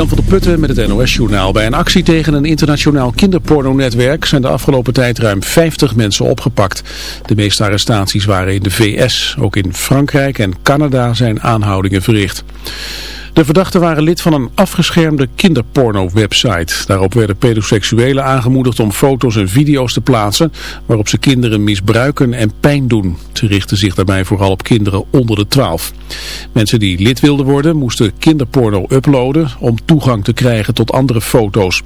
Jan van der Putten met het NOS-journaal. Bij een actie tegen een internationaal kinderpornonetwerk zijn de afgelopen tijd ruim 50 mensen opgepakt. De meeste arrestaties waren in de VS. Ook in Frankrijk en Canada zijn aanhoudingen verricht. De verdachten waren lid van een afgeschermde kinderporno-website. Daarop werden pedoseksuelen aangemoedigd om foto's en video's te plaatsen waarop ze kinderen misbruiken en pijn doen. Ze richten zich daarbij vooral op kinderen onder de 12. Mensen die lid wilden worden moesten kinderporno uploaden om toegang te krijgen tot andere foto's.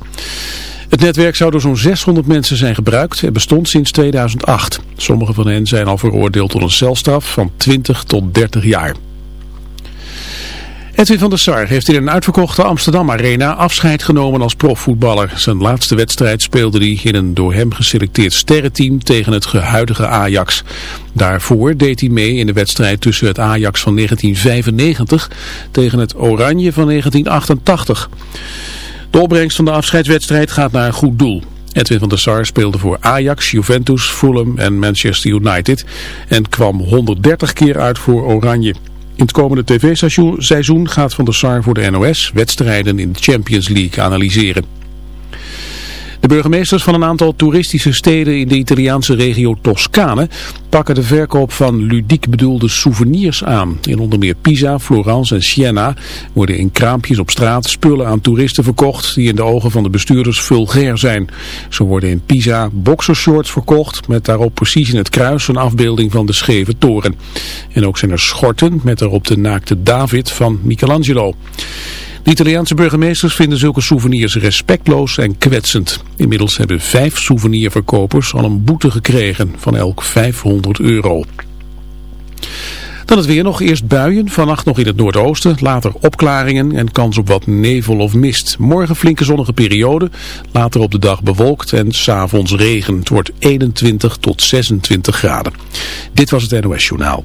Het netwerk zou door zo'n 600 mensen zijn gebruikt en bestond sinds 2008. Sommige van hen zijn al veroordeeld tot een celstraf van 20 tot 30 jaar. Edwin van der Sar heeft in een uitverkochte Amsterdam Arena afscheid genomen als profvoetballer. Zijn laatste wedstrijd speelde hij in een door hem geselecteerd sterrenteam tegen het gehuidige Ajax. Daarvoor deed hij mee in de wedstrijd tussen het Ajax van 1995 tegen het Oranje van 1988. De opbrengst van de afscheidswedstrijd gaat naar een goed doel. Edwin van der Sar speelde voor Ajax, Juventus, Fulham en Manchester United en kwam 130 keer uit voor Oranje. In het komende tv-seizoen gaat Van der Sar voor de NOS wedstrijden in de Champions League analyseren. De burgemeesters van een aantal toeristische steden in de Italiaanse regio Toscane pakken de verkoop van ludiek bedoelde souvenirs aan. In onder meer Pisa, Florence en Siena worden in kraampjes op straat spullen aan toeristen verkocht die in de ogen van de bestuurders vulgair zijn. Zo worden in Pisa boxershorts verkocht met daarop precies in het kruis een afbeelding van de scheve toren. En ook zijn er schorten met daarop de naakte David van Michelangelo. De Italiaanse burgemeesters vinden zulke souvenirs respectloos en kwetsend. Inmiddels hebben vijf souvenirverkopers al een boete gekregen van elk 500 euro. Dan het weer nog. Eerst buien, vannacht nog in het noordoosten, later opklaringen en kans op wat nevel of mist. Morgen flinke zonnige periode, later op de dag bewolkt en s'avonds regen. Het wordt 21 tot 26 graden. Dit was het NOS Journaal.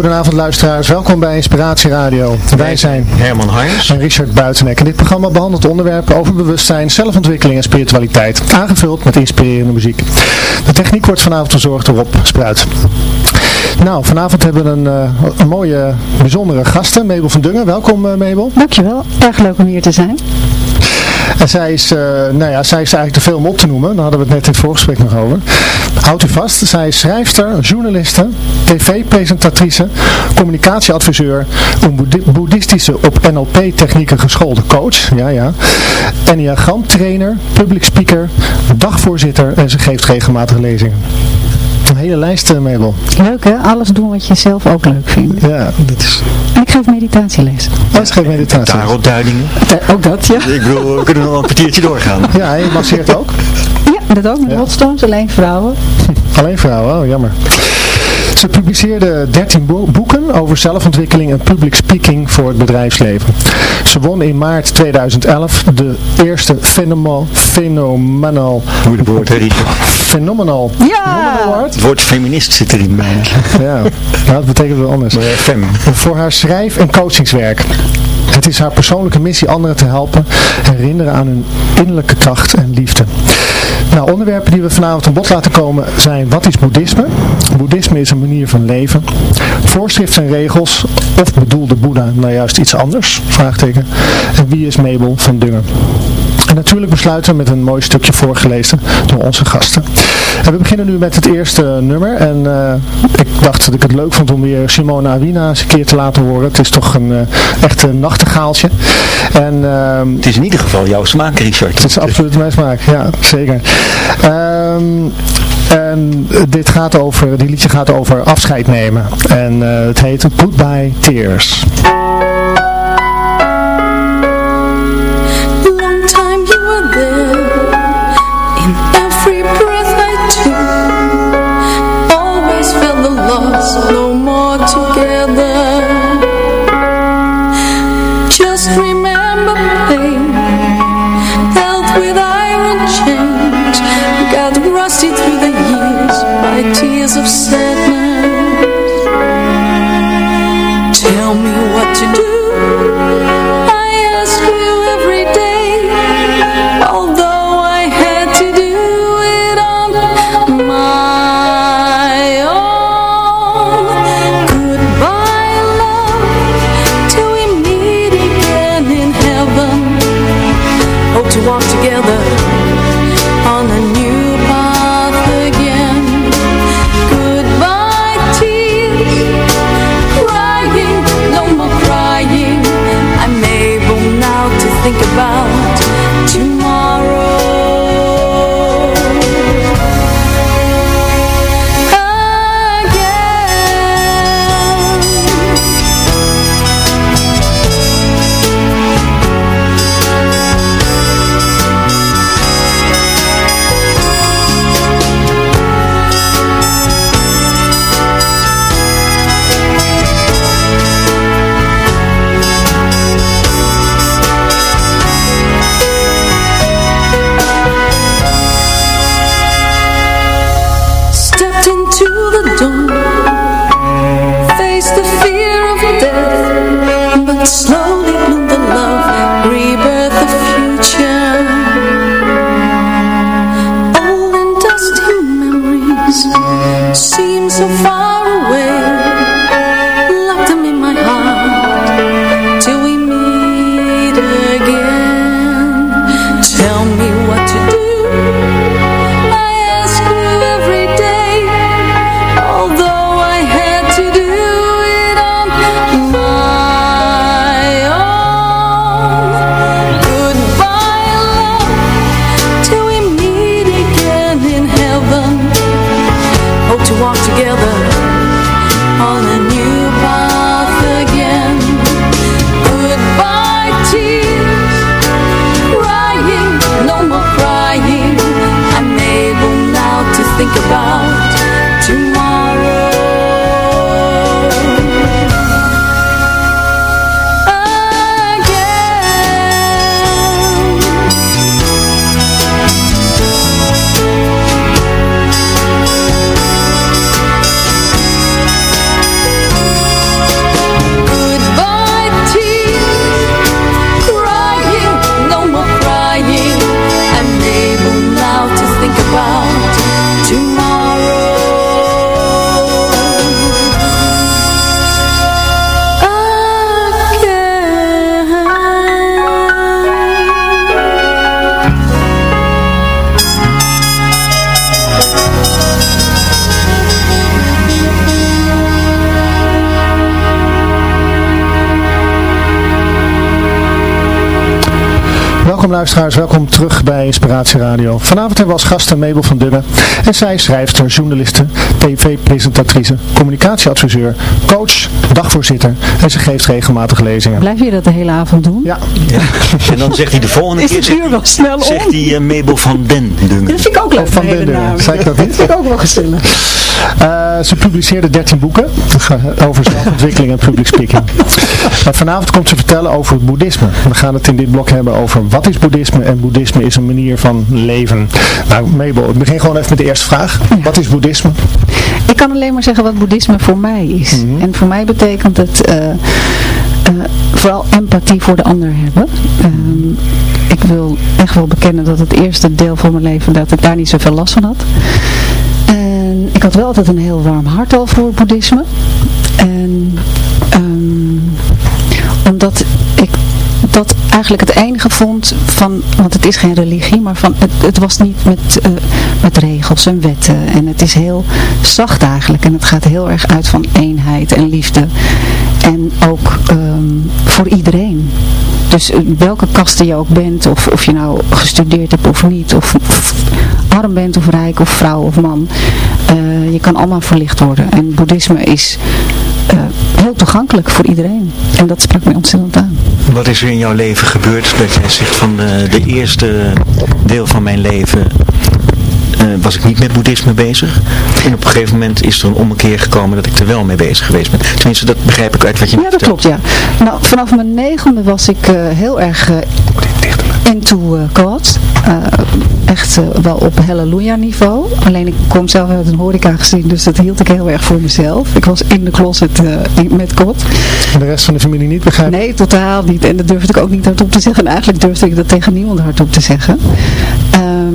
Goedenavond luisteraars, welkom bij Inspiratie Radio. Wij zijn Herman Harms. en Richard Buitenek. En dit programma behandelt onderwerpen over bewustzijn, zelfontwikkeling en spiritualiteit. Aangevuld met inspirerende muziek. De techniek wordt vanavond verzorgd door Rob Spruit. Nou, vanavond hebben we een, eh, een mooie, bijzondere gasten. Mabel van Dungen, welkom eh, Mabel. Dankjewel, erg leuk om hier te zijn. En zij is, eh, nou ja, zij is eigenlijk te veel om op te noemen. Daar hadden we het net in het voorgesprek nog over. Houdt u vast, zij is schrijfster, journaliste, tv-presentatrice, communicatieadviseur, een boeddhi- boeddhistische op NLP-technieken geschoolde coach, ja ja, enneagramtrainer, public speaker, dagvoorzitter en ze geeft regelmatig lezingen. Een hele lijst, eh, Mabel. Leuk hè, alles doen wat je zelf ook leuk vindt. Ja, dat is... Geef meditatielees. Dat is geen meditatie. Tarotduidingen. Eh, ook dat, ja. Ik bedoel, we kunnen nog wel een kwartiertje doorgaan. Ja, je masseert ook. Ja, dat ook met Ja. hotstones, alleen vrouwen. Alleen vrouwen, oh jammer. Ze publiceerde 13 bo- boeken over zelfontwikkeling en public speaking voor het bedrijfsleven. Ze won in maart 2011 de eerste Phenomenal, phenomenal, Moeilijk woord, phenomenal, Ja! Award. Het woord feminist zit erin bijna. Ja, nou, dat betekent wel anders. Maar, fem. Voor haar schrijf- en coachingswerk. Het is haar persoonlijke missie anderen te helpen herinneren aan hun innerlijke kracht en liefde. Nou, onderwerpen die we vanavond aan bod laten komen zijn wat is boeddhisme? Boeddhisme is een manier van leven. Voorschriften en regels of bedoelde Boeddha nou juist iets anders? Vraagteken. En wie is Mabel van Dungen? En natuurlijk besluiten we met een mooi stukje voorgelezen door onze gasten. En we beginnen nu met het eerste nummer. En eh, ik dacht dat ik het leuk vond om weer Simona Awina eens een keer te laten horen. Het is toch een uh, echt een nachtegaaltje. En, ehm, Het is in ieder geval jouw smaak, Richard. het is absoluut mijn smaak, ja, zeker. Ehm, en dit gaat over, die liedje gaat over afscheid nemen. En eh, het heet Goodbye Tears. Welkom luisteraars, welkom terug bij Inspiratie Radio. Vanavond hebben we als gasten Mabel van Dungen. En zij is schrijfster, journaliste, tv-presentatrice, communicatieadviseur, coach dagvoorzitter. En ze geeft regelmatig lezingen. Blijf je dat de hele avond doen? Ja, Ja. En dan zegt hij de volgende Is keer, het zegt uur wel snel om? zegt hij eh, Mabel van Den Dungen. Dat vind ik ook leuk van de hele Dender. naam. Zei ik dat niet? Dat vind ik ook wel gezellig. Eh, ze publiceerde 13 boeken over zelfontwikkeling en public speaking. En vanavond komt ze vertellen over het boeddhisme. We gaan het in dit blok hebben over wat is boeddhisme en boeddhisme is een manier van leven. Nou Mabel, ik begin gewoon even met de eerste vraag. Wat is boeddhisme? Ik kan alleen maar zeggen wat boeddhisme voor mij is. Mhm. En voor mij betekent het eh, eh, vooral empathie voor de ander hebben. Ehm, ik wil echt wel bekennen dat het eerste deel van mijn leven dat ik daar niet zoveel last van had. En ik had wel altijd een heel warm hart al voor boeddhisme. En ehm, omdat dat eigenlijk het enige vond van, want het is geen religie, maar van, het, het was niet met, eh, met regels en wetten. En het is heel zacht eigenlijk. En het gaat heel erg uit van eenheid en liefde. En ook ehm, voor iedereen. Dus eh, welke kaste je ook bent, of, of je nou gestudeerd hebt of niet, of, arm bent of rijk of vrouw of man, eh, je kan allemaal verlicht worden. En boeddhisme is heel toegankelijk voor iedereen. En dat sprak mij ontzettend aan. Wat is er in jouw leven gebeurd dat jij zegt van eh, de eerste deel van mijn leven eh, was ik niet met boeddhisme bezig. En op een gegeven moment is er een ommekeer gekomen dat ik er wel mee bezig geweest ben. Tenminste, dat begrijp ik uit wat je Ja, dat vertelt. klopt, ja. Nou, vanaf mijn negende was ik eh, heel erg into uh. Eh, echt eh, wel op halleluja niveau. Alleen ik kom zelf uit een horeca gezien, dus dat hield ik heel erg voor mezelf. Ik was in de closet eh, in- met God. En de rest van de familie niet begrijpen? Nee, totaal niet. En dat durfde ik ook niet hardop te zeggen. En eigenlijk durfde ik dat tegen niemand hardop te zeggen. Ehm,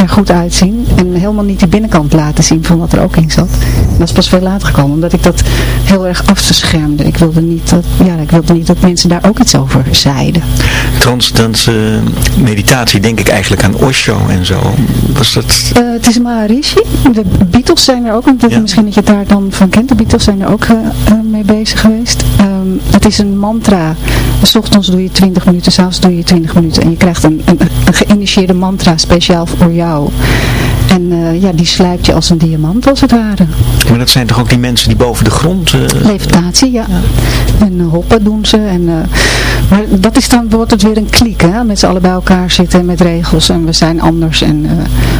er goed uitzien. En helemaal niet die binnenkant laten zien van wat er ook in zat. En dat is pas veel later gekomen. Omdat ik dat heel erg afschermde. Ik wilde niet dat, ja, ik wilde niet dat mensen daar ook iets over zeiden. Transcendense meditatie denk ik eigenlijk aan Osho en zo. Was dat... Eh, het is Maharishi. De Beatles zijn er ook, want dat- Ja. misschien dat je het daar dan van kent. De Beatles zijn er ook eh, eh, mee bezig geweest. Ehm, het is een mantra. S ochtends doe je 20 minuten, s'avonds doe je 20 minuten. En je krijgt een, een, een geïnitieerde mantra speciaal voor jou. En eh, ja, die slijpt je als een diamant als het ware. Maar dat zijn toch ook die mensen die boven de grond... eh, Levitatie, ja. En eh, hoppen doen ze. En, maar dat is dan, wordt het weer een kliek, hè. Met z'n allen bij elkaar zitten met regels. En we zijn anders. En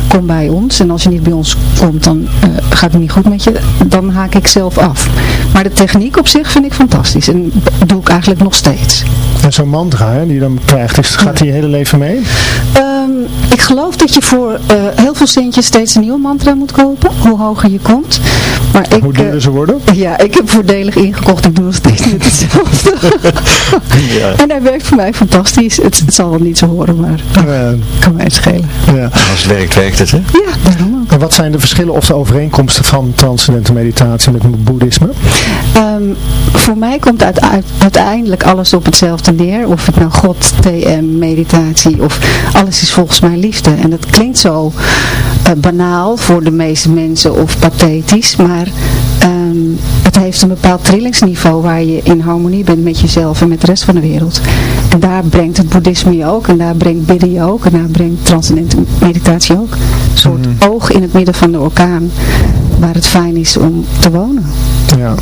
kom bij ons. En als je niet bij ons komt, dan gaat het niet goed met je. Dan haak ik zelf af. Maar de techniek op zich vind ik fantastisch. En doe ik eigenlijk nog steeds. En zo'n mantra hè, die je dan krijgt, is, gaat die je hele leven mee? Ehm, ik geloof dat je voor eh, heel veel centjes steeds een nieuwe mantra moet kopen. Hoe hoger je komt. Maar ik, Hoe eh, duurder ze worden? Ja, ik heb voordelig ingekocht. Ik doe nog steeds net hetzelfde. ja. En hij werkt voor mij fantastisch. Het, het zal wel niet zo horen, maar Eh, kan mij het schelen. ja. Als het werkt, werkt het, hè? Ja, daarom ook. Wat zijn de verschillen of de overeenkomsten van transcendente meditatie met boeddhisme? Ehm, voor mij komt uit- uiteindelijk alles op hetzelfde neer. Of het nou God, TM, meditatie of alles is volgens mij liefde. En dat klinkt zo eh, banaal voor de meeste mensen of pathetisch. Maar ehm, het heeft een bepaald trillingsniveau waar je in harmonie bent met jezelf en met de rest van de wereld. En daar brengt het boeddhisme je ook. En daar brengt bidden je ook. En daar brengt transcendente meditatie ook. Een soort oog in het midden van de orkaan. Waar het fijn is om te wonen. Ja.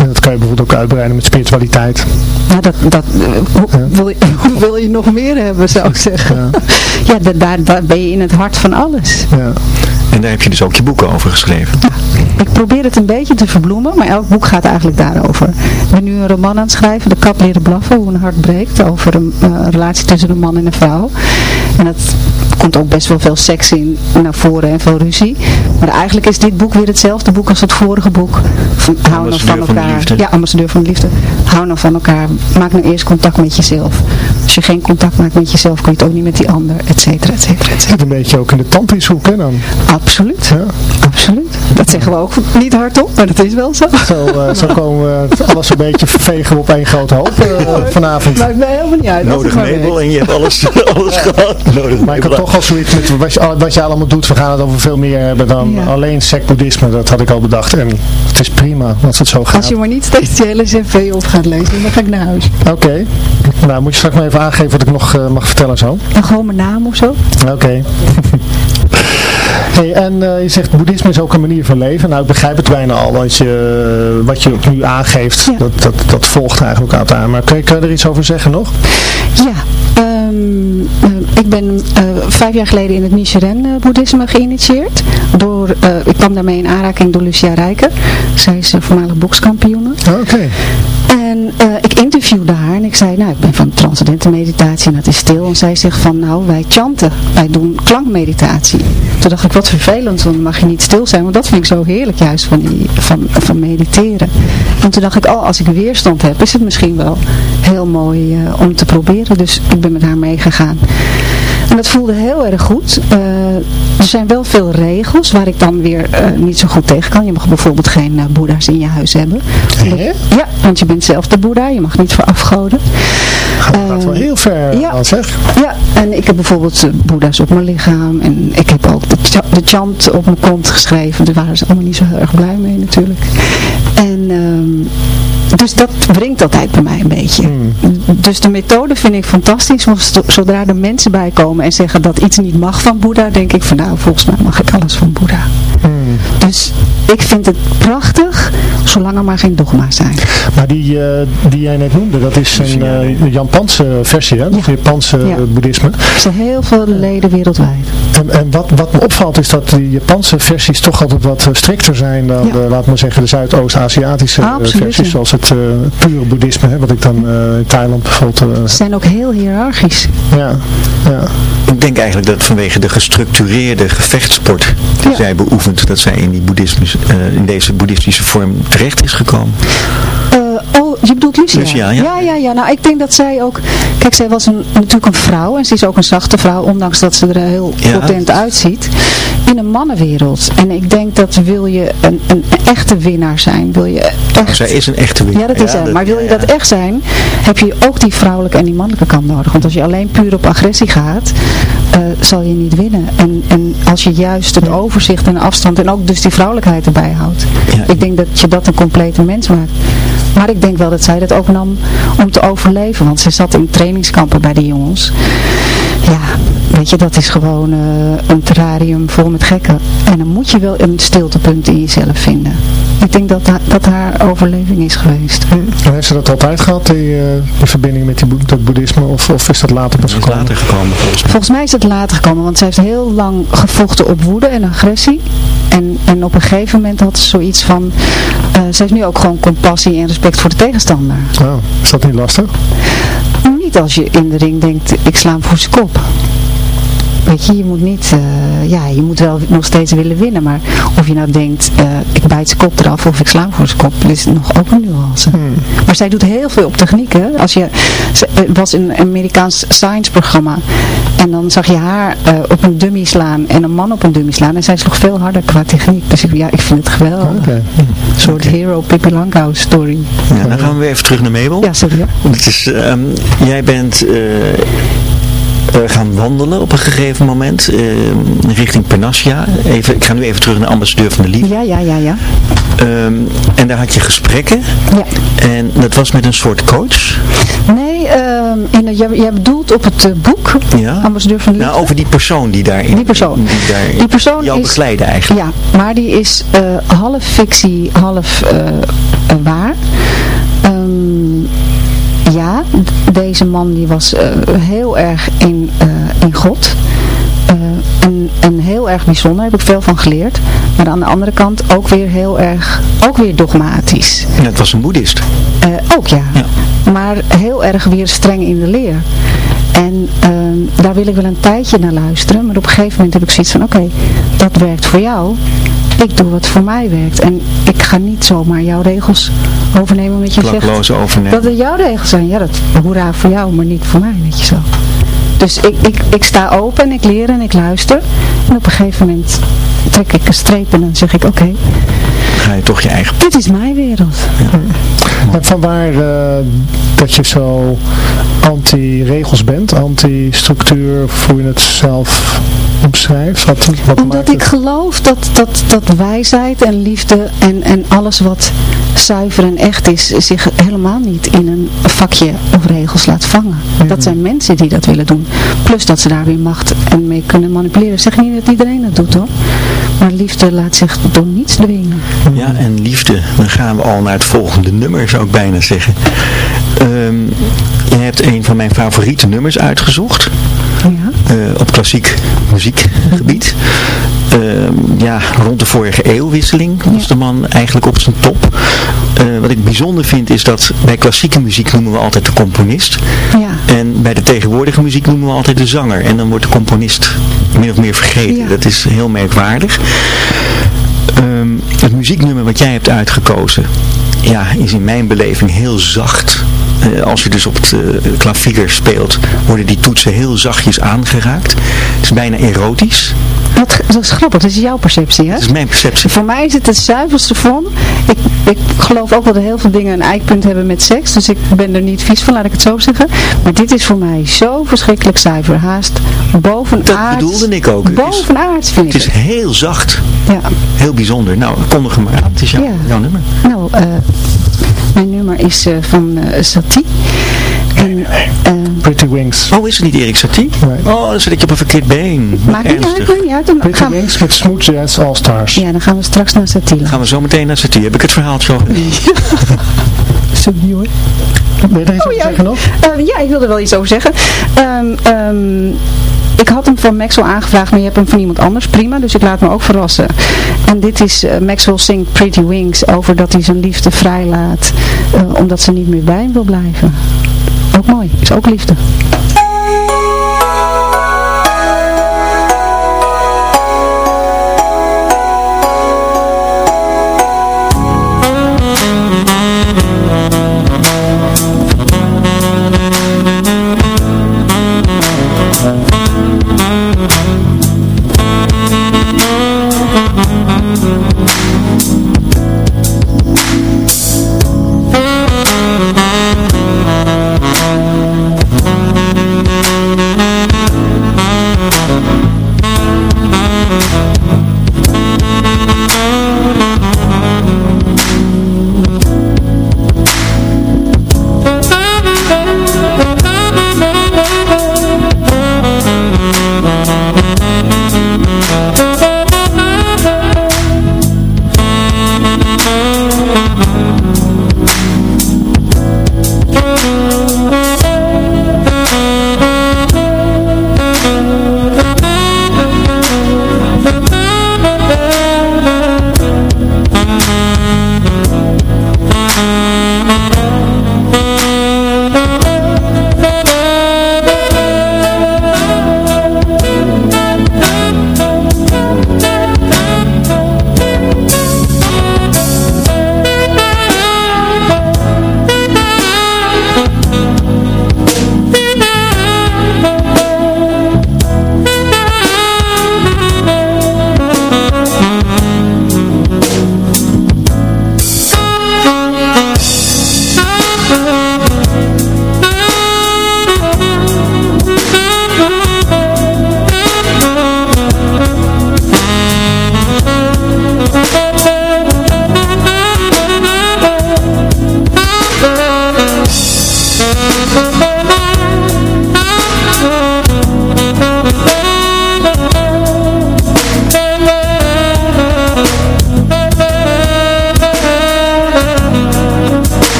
En dat kan je bijvoorbeeld ook uitbreiden met spiritualiteit. Nou, dat, dat, eh, hoe, Ja. wil, je, hoe wil je nog meer hebben, zou ik zeggen. Ja. Ja, da- daar, daar ben je in het hart van alles. Ja. En daar heb je dus ook je boeken over geschreven. Ik probeer het een beetje te verbloemen, maar elk boek gaat eigenlijk daarover. Ik ben nu een roman aan het schrijven, De kat leren blaffen, hoe een hart breekt, over een eh, relatie tussen een man en een vrouw. En dat komt ook best wel veel seks in naar voren en veel ruzie. Maar eigenlijk is dit boek weer hetzelfde boek als het vorige boek. Van, hou nou Ambassadeur van elkaar. liefde. ja, ambassadeur van de liefde. Hou nou van elkaar. Maak nou eerst contact met jezelf. Als je geen contact maakt met jezelf, kun je het ook niet met die ander, et cetera, et cetera. Het zit een beetje ook in de tandwieshoek, hè dan? Absoluut. Ja. Absoluut. Dat zeggen we ook niet hardop, maar dat is wel zo. Zo, eh, zo komen we alles een beetje vegen op één grote hoop eh, vanavond. Maakt mij helemaal niet uit. Nodig werkt. en je hebt alles, alles gehad. Nodig Maar ik had toch al zoiets met wat je, wat je allemaal doet. We gaan het over veel meer hebben dan Ja. alleen sec-boeddhisme. Dat had ik al bedacht. En het is prima als het zo gaat. Als je maar niet steeds die hele cv op gaat lezen, dan ga ik naar huis. Oké. Nou, moet je straks maar even aangeven wat ik nog eh, mag vertellen zo. Dan gewoon mijn naam of zo. Oké. Hey, en eh, je zegt boeddhisme is ook een manier van leven. Nou, ik begrijp het bijna al. Want je, wat je nu aangeeft, Ja. dat, dat, dat volgt eigenlijk uit aan. Maar kun je, kun je er iets over zeggen nog? Ja, ehm, eh, ik ben eh, vijf jaar geleden in het Nichiren-boeddhisme geïnitieerd. Door, ik kwam daarmee in aanraking door Lucia Rijker. Zij is uh, voormalig bokskampioene. Oké. Eh, ik interviewde haar en ik zei, nou ik ben van transcendente meditatie en dat is stil. En zij zegt van, nou wij chanten, wij doen klankmeditatie. Toen dacht ik, wat vervelend, want dan mag je niet stil zijn. Want dat vind ik zo heerlijk juist van, die, van, van mediteren. En toen dacht ik, oh als ik weerstand heb, is het misschien wel heel mooi eh, om te proberen. Dus ik ben met haar meegegaan. En dat voelde heel erg goed. Eh, er zijn wel veel regels waar ik dan weer eh, niet zo goed tegen kan. Je mag bijvoorbeeld geen eh, boeddha's in je huis hebben. Omdat- ja, want je bent zelf de boeddha. Je mag niet voor afgoden. Dat gaat wel Eh, heel ver ja. al zeg. Ja, en ik heb bijvoorbeeld boeddha's op mijn lichaam. En ik heb ook de chant op mijn kont geschreven. Daar waren ze allemaal niet zo heel erg blij mee natuurlijk. En... ehm, dus dat wringt altijd bij mij een beetje. Hmm. Dus de methode vind ik fantastisch. Zodra er mensen bij komen en zeggen dat iets niet mag van Boeddha, denk ik van nou, volgens mij mag ik alles van Boeddha. Hmm. Dus ik vind het prachtig, zolang er maar geen dogma's zijn. Maar die, eh, die jij net noemde, dat is een eh, Japanse versie, hè? Ja. Japanse Ja. eh, boeddhisme. Er zijn heel veel leden wereldwijd. En, en wat, wat me opvalt is dat die Japanse versies toch altijd wat strikter zijn dan, Ja. de, laat maar zeggen, de Zuidoost-Aziatische versies. Zoals het eh, pure boeddhisme, hè, wat ik dan eh, in Thailand bijvoorbeeld... Ze zijn ook heel hiërarchisch. ja, ja. Ik denk eigenlijk dat vanwege de gestructureerde gevechtsport die Ja. zij dat zij in, die boeddhisme, eh, in deze boeddhistische vorm terecht is gekomen. Oh, je bedoelt Lucia? Lucia, ja. ja. Ja, ja, Nou, ik denk dat zij ook... Kijk, zij was een, natuurlijk een vrouw. En ze is ook een zachte vrouw, ondanks dat ze er heel Ja. potent uitziet. In een mannenwereld. En ik denk dat wil je een, een echte winnaar zijn, wil je echt... Zij is een echte winnaar. Ja, dat is zij. Maar wil je ja, dat echt zijn, heb je ook die vrouwelijke en die mannelijke kant nodig. Want als je alleen puur op agressie gaat, eh, zal je niet winnen. En, en als je juist het overzicht en afstand en ook dus die vrouwelijkheid erbij houdt. Ja. Ik denk dat je dat een complete mens maakt. Maar ik denk wel dat zij dat ook nam om te overleven. Want ze zat in trainingskampen bij de jongens. Ja, weet je, dat is gewoon eh, een terrarium vol met gekken. En dan moet je wel een stiltepunt in jezelf vinden. Ik denk dat, dat haar overleving is geweest. En heeft ze dat altijd gehad, die, eh, die verbinding met die, dat boeddhisme? Of, of is dat later pas gekomen? later gekomen volgens mij. Volgens mij is het later gekomen, want zij heeft heel lang gevochten op woede en agressie. En, en op een gegeven moment had ze zoiets van, eh ze heeft nu ook gewoon compassie en respect voor de tegenstander. Oh, is dat niet lastig? Niet als je in de ring denkt, ik sla hem voor zijn kop. Weet je, je moet niet, eh, ja, je moet wel nog steeds willen winnen, maar of je nou denkt, eh, ik bijt zijn kop eraf of ik sla hem voor zijn kop, dat is nog ook een nuance. Maar zij doet heel veel op techniek, hè. Als je, ze eh, was in een Amerikaans science programma en dan zag je haar eh, op een dummy slaan en een man op een dummy slaan en zij sloeg veel harder qua techniek. Dus ik, ja, ik vind het geweldig. Een soort hero Pippi Langkous story. Ja, dan gaan we weer even terug naar Mabel. Ja, sorry. Het is, ehm, jij bent gaan wandelen op een gegeven moment ehm, richting Panassia. Even, ik ga nu even terug naar ambassadeur van de Liefde. Ja, ja, ja, ja. Ehm, en daar had je gesprekken. ja. En dat was met een soort coach. Nee, ehm, in jij, jij bedoelt op het eh, boek, Ja. ambassadeur van de Nou, Liefde. over die persoon die daarin. Die persoon. Die, daar, Die persoon jou is- begeleidde eigenlijk. Ja, maar die is eh, half fictie, half eh, eh, waar. Deze man die was eh, heel erg in, eh, in God. Eh, en, en heel erg bijzonder, heb ik veel van geleerd. Maar aan de andere kant ook weer heel erg, ook weer dogmatisch. En het was een boeddhist. Ook ja. Ja. Maar heel erg weer streng in de leer. En ehm, daar wil ik wel een tijdje naar luisteren. Maar op een gegeven moment heb ik zoiets van, oké, dat werkt voor jou. Ik doe wat voor mij werkt. En ik ga niet zomaar jouw regels overnemen omdat je zegt overnemen. dat het jouw regels zijn. Ja, dat hoera voor jou, maar niet voor mij, weet je zo. Dus ik, ik, ik sta open en ik leer en ik luister. En op een gegeven moment trek ik een streep en dan zeg ik, oké, Ga je toch je eigen... dit is mijn wereld. En vanwaar eh, dat je zo anti-regels bent, anti-structuur, of hoe je het zelf omschrijft? Wat, wat Omdat maakt ik het- geloof dat, dat, dat wijsheid en liefde en, en alles wat zuiver en echt is, zich helemaal niet in een vakje of regels laat vangen. Dat zijn mensen die dat willen doen. Plus dat ze daar weer macht en mee kunnen manipuleren. Ik zeg niet dat iedereen dat doet hoor. Maar liefde laat zich door niets dwingen. Ja, en liefde. Dan gaan we al naar het volgende nummer, zou ik bijna zeggen. Ehm, je hebt een van mijn favoriete nummers uitgezocht. Ja. eh, op klassiek muziekgebied. Ehm, ja, rond de vorige eeuwwisseling was Ja. de man eigenlijk op zijn top. Eh, wat ik bijzonder vind is dat bij klassieke muziek noemen we altijd de componist. Ja. En bij de tegenwoordige muziek noemen we altijd de zanger. En dan wordt de componist min of meer vergeten. Ja. Dat is heel merkwaardig. Ehm, het muzieknummer wat jij hebt uitgekozen, ja, is in mijn beleving heel zacht. Eh, als je dus op het eh, klavier speelt, worden die toetsen heel zachtjes aangeraakt. Het is bijna erotisch. Wat, dat is grappig, dat is jouw perceptie hè? Dat is mijn perceptie. Voor mij is het de zuiverste vorm. Ik, ik geloof ook dat er heel veel dingen een eikpunt hebben met seks. Dus ik ben er niet vies van, laat ik het zo zeggen. Maar dit is voor mij zo verschrikkelijk zuiver. Haast bovenaards. Dat bedoelde ik ook. Het is- Bovenaards vind Het ik is heel zacht. het. Ja. Heel bijzonder. Nou, kondig hem maar aan. Het is jouw, Ja. jouw nummer. Nou, eh, mijn nummer is eh, van eh, Satie. En, Pretty Wings. Oh, is het niet Erik Satie? Nee. Oh, dan zit ik op een verkeerd been. maakt niet uit, maakt niet uit. Dan Pretty gaan, we- Wings met Smooth Jazz All Stars. ja, dan gaan we straks naar Satie. Gaan we zo meteen naar Satie. Heb ik het verhaaltje al Sorry hoor. Wil je er iets Oh, ja. zeggen nog? Eh, ja, ik wilde er wel iets over zeggen. Ehm, ehm, ik had hem van Maxwell aangevraagd, maar je hebt hem van iemand anders. Prima, dus ik laat me ook verrassen. En dit is eh, Maxwell zingt Pretty Wings over dat hij zijn liefde vrijlaat. eh, omdat ze niet meer bij hem wil blijven. Ook mooi, is ook liefde.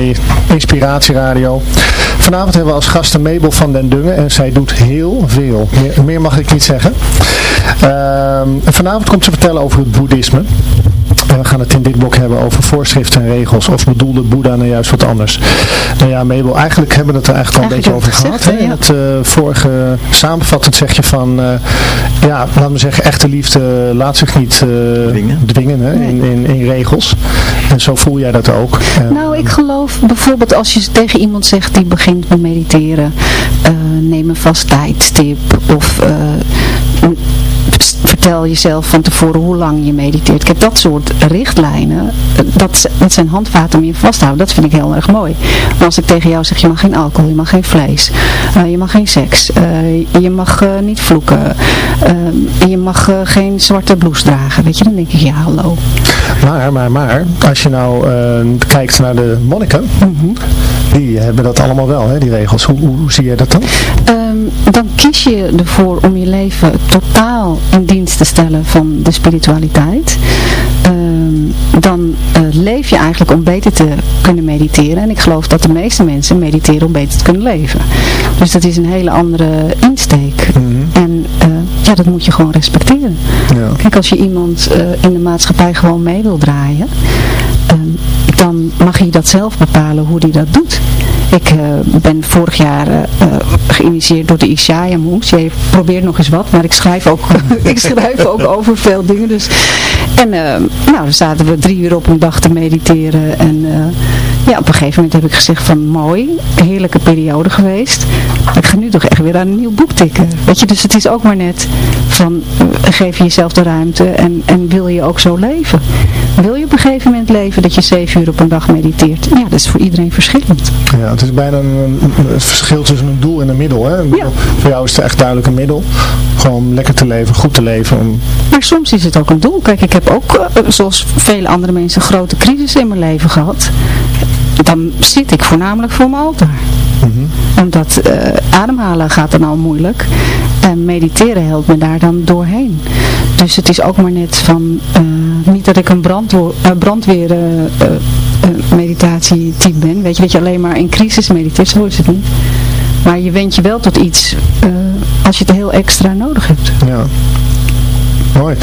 Bij Inspiratie Radio. Vanavond hebben we als gasten Mabel van den Dungen en zij doet heel veel. Meer, meer mag ik niet zeggen. Ehm, vanavond komt ze vertellen over het boeddhisme. En we gaan het in dit blok hebben over voorschriften en regels. Of bedoelde Boeddha nou juist wat anders? Nou ja, Mabel, eigenlijk hebben we het er eigenlijk al een beetje over gehad. In het eh, vorige samenvattend zeg je van, eh, ja, laten we zeggen, echte liefde laat zich niet eh, Dwingen. dwingen hè, in, in, in regels. En zo voel jij dat ook. En, Nou, ik geloof bijvoorbeeld als je tegen iemand zegt die begint met mediteren, eh, neem een vast tijdstip of eh, vertel jezelf van tevoren hoe lang je mediteert. Kijk, dat soort richtlijnen, dat, dat zijn handvaten om je vast te houden. Dat vind ik heel erg mooi. Maar als ik tegen jou zeg, je mag geen alcohol, je mag geen vlees, eh, je mag geen seks, eh, je mag eh, niet vloeken, en je mag geen zwarte blouse dragen, weet je, dan denk ik, ja hallo. Maar, maar, maar, als je nou kijkt naar de monniken, die hebben dat allemaal wel, hè, die regels. Hoe, hoe, hoe zie jij dat dan? Ehm, dan kies je ervoor om je leven totaal in dienst te stellen van de spiritualiteit. Ehm, dan eh, leef je eigenlijk om beter te kunnen mediteren. En ik geloof dat de meeste mensen mediteren om beter te kunnen leven. Dus dat is een hele andere insteek. En eh, ja, dat moet je gewoon respecteren. Ja. Kijk, als je iemand eh, in de maatschappij gewoon mee wil draaien, ehm, dan mag hij dat zelf bepalen hoe hij dat doet. Ik eh, ben vorig jaar eh, geïnitieerd door de Ishaya Moes. Jij probeert nog eens wat, maar ik schrijf ook, ik schrijf ook over veel dingen. Dus. En nou, dan zaten we drie uur op een dag te mediteren. En ja, op een gegeven moment heb ik gezegd van mooi, heerlijke periode geweest. Ik ga nu toch echt weer aan een nieuw boek tikken. Weet je, dus het is ook maar net van eh, geef je jezelf de ruimte en, en wil je ook zo leven. Wil je op een gegeven moment leven dat je zeven uur op een dag mediteert? Ja, dat is voor iedereen verschillend. Ja, het is bijna een, een verschil tussen een doel en een middel. Hè? Middel- Voor jou is het echt duidelijk een middel. Gewoon lekker te leven, goed te leven. Om, Maar soms is het ook een doel. Kijk, ik heb ook, eh, zoals vele andere mensen, grote crisis in mijn leven gehad. Dan zit ik voornamelijk voor mijn altaar. Omdat eh, ademhalen gaat dan al moeilijk. En mediteren helpt me daar dan doorheen. Dus het is ook maar net van, eh, niet dat ik een eh, brandweer eh, meditatietype ben. Weet je, dat je alleen maar in crisis mediteert. Zo is het niet. Maar je wendt je wel tot iets als je het heel extra nodig hebt. ja. Mooi.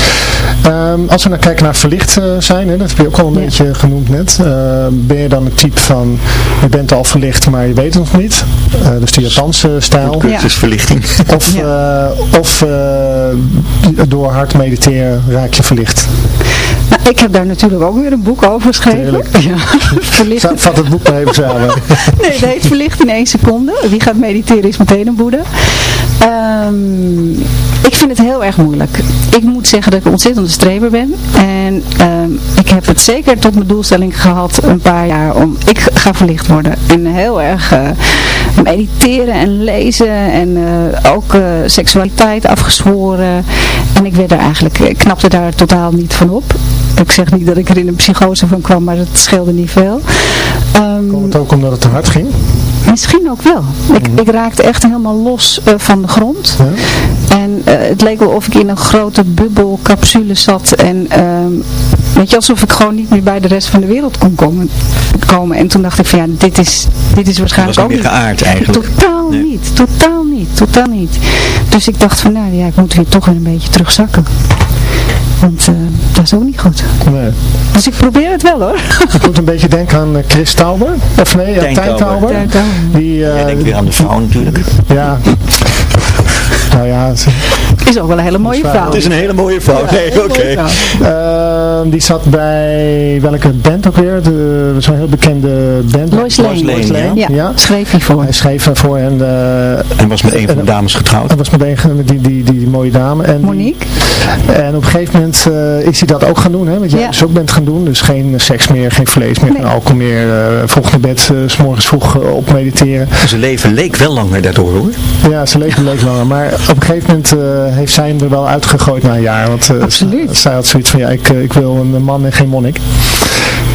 Ehm, als we nou kijken naar verlicht eh, zijn, hè, dat heb je ook al een Ja. beetje genoemd net. Ehm, ben je dan het type van, je bent al verlicht, maar je weet het nog niet? Eh, dus de Japanse stijl. Cursusverlichting. Of, eh, of eh, door hard mediteren raak je verlicht. Ik heb daar natuurlijk ook weer een boek over geschreven. Ja, verlicht. Va- Vat het boek maar even samen. Nee, heet Verlicht in één seconde. Wie gaat mediteren is meteen een boede. Ehm, ik vind het heel erg moeilijk. Ik moet zeggen dat ik een ontzettende streber ben. En ehm, ik heb het zeker tot mijn doelstelling gehad een paar jaar om, ik ga verlicht worden. En heel erg eh, mediteren en lezen en eh, ook eh, seksualiteit afgezworen. En ik werd er eigenlijk, ik knapte daar totaal niet van op. Ik zeg niet dat ik er in een psychose van kwam, maar het scheelde niet veel. Ehm, Komt het ook omdat het te hard ging? Misschien ook wel. Ik, ik raakte echt helemaal los eh, van de grond. Ja? En eh, het leek wel of ik in een grote bubbelcapsule zat. En ehm, weet je, alsof ik gewoon niet meer bij de rest van de wereld kon komen. komen. En toen dacht ik van ja, dit is, dit is Dat waarschijnlijk ook niet. geaard eigenlijk. Totaal Nee. niet, totaal niet, totaal niet. Dus ik dacht van nou ja, ik moet weer toch weer een beetje terugzakken. Want eh, dat is ook niet goed. Nee. Dus ik probeer het wel hoor. Ik moet een beetje denken aan eh, Chris Tauber. Of nee, uh, Tijn Tijn Tauber. Die, eh, Jij denkt weer aan de vrouw natuurlijk. ja. Nou ja, Is ook wel een hele mooie vrouw. Het is een hele mooie vrouw. Nee, oké. Ehm, die zat bij welke band ook weer? De- Zo'n heel bekende band. Lois Lane. Lois Lane, Ja, Ja. schreef hij voor. Hij schreef voor hen. eh, En was met een van de dames getrouwd. hij was met een, met die, die, die, die mooie dame. En die- Monique. En op een gegeven moment eh, is hij dat ook gaan doen, hè? Wat jij Ja. dus ook bent gaan doen. Dus geen seks meer, geen vlees meer, Nee. geen alcohol meer. eh vroeg naar bed, eh, s morgens vroeg op mediteren. Zijn leven leek wel langer daardoor hoor. Ja, zijn leven leek langer. Maar op een gegeven moment eh, heeft zij hem er wel uitgegooid na een jaar. Want eh, zij had zoiets van, ja, ik, eh, ik wil een man en geen monnik.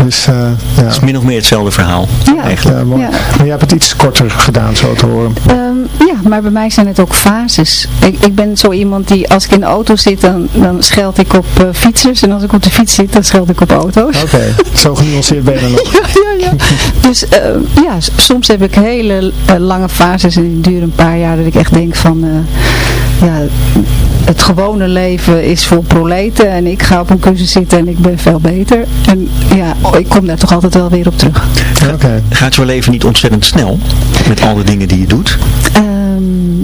Dus, uh, ja. Het is min of meer hetzelfde verhaal. Ja, eigenlijk. Ja, mooi. Ja. Maar je hebt het iets korter gedaan, zo te horen. Ehm, ja, maar bij mij zijn het ook fases. Ik, ik ben zo iemand die, als ik in de auto zit, dan, dan scheld ik op eh, fietsers. En als ik op de fiets zit, dan scheld ik op auto's. Oké, zo genuanceerd ben je dan nog. Ja, ja, ja. Dus eh, ja, soms heb ik hele eh, lange fases en die duren een paar jaar dat ik echt denk van, eh, ja, het gewone leven is voor proleten en ik ga op een kussen zitten en ik ben veel beter. En ja, ik kom daar toch altijd wel weer op terug. Oké. Gaat jouw leven niet ontzettend snel met al de dingen die je doet? Ehm,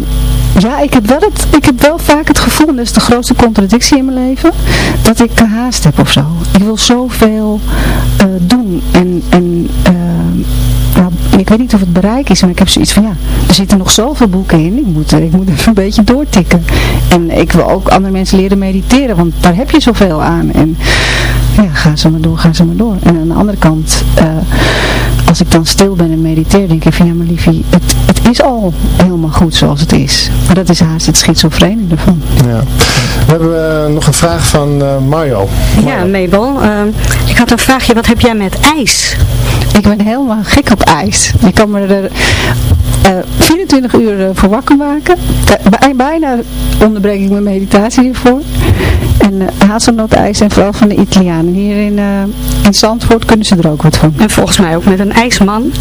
ja, ik heb, wel het, ik heb wel vaak het gevoel, en dat is de grootste contradictie in mijn leven, dat ik haast heb of zo. Ik wil zoveel eh, doen en, en ehm, ik weet niet of het bereik is, maar ik heb zoiets van ja, er zitten nog zoveel boeken in, ik moet, ik moet even een beetje doortikken. En ik wil ook andere mensen leren mediteren, want daar heb je zoveel aan. En ja, ga zo maar door, ga zo maar door. En aan de andere kant, eh, als ik dan stil ben en mediteer, denk ik van ja, maar liefie, het, het is al helemaal goed zoals het is. Maar dat is haast het schizofrene ervan. Ja. We hebben eh, nog een vraag van eh, Mario. Ja, Mabel. ehm, ik had een vraagje. Wat heb jij met ijs? Ik ben helemaal gek op ijs. Je kan me er eh, 24 uur eh, voor wakker maken. Eh, bij- bijna onderbreek ik mijn meditatie hiervoor. En eh hazelnootijs en vooral van de Italianen. Hier in, eh, in Zandvoort kunnen ze er ook wat van. En volgens mij ook met een ijsman.